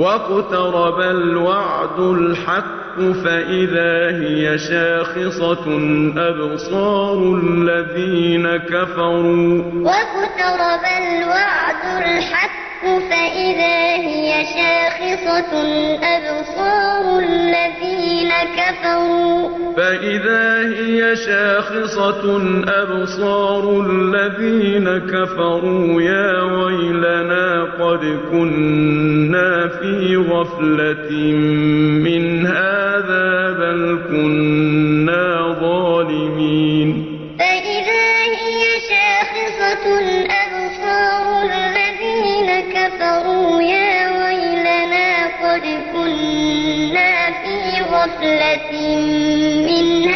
وَاقْتَرَبَ الْوَعْدُ الْحَقُّ فَإِذَا هِيَ شَاخِصَةٌ أَبْصَارُ الَّذِينَ كَفَرُوا. وَاقْتَرَبَ الْوَعْدُ الْحَقُّ فَإِذَا هِيَ شَاخِصَةٌ أَبْصَارُ الَّذِينَ كَفَرُوا. فَإِذَا هِيَ شَاخِصَةٌ أَبْصَارُ الَّذِينَ كَفَرُوا. يَا وَيْلَنَا قَدْ كُنَّا فِي غَفْلَةٍ مِّنْ هَٰذَا بَلْ كُنَّا ظَالِمِينَ. فَإِذَا هِيَ شَاخِصَةٌ أَبْصَارُ الَّذِينَ كَفَرُوا يَا وَيْلَنَا قَدْ كُنَّا فِي غَفْلَةٍ مِّنْ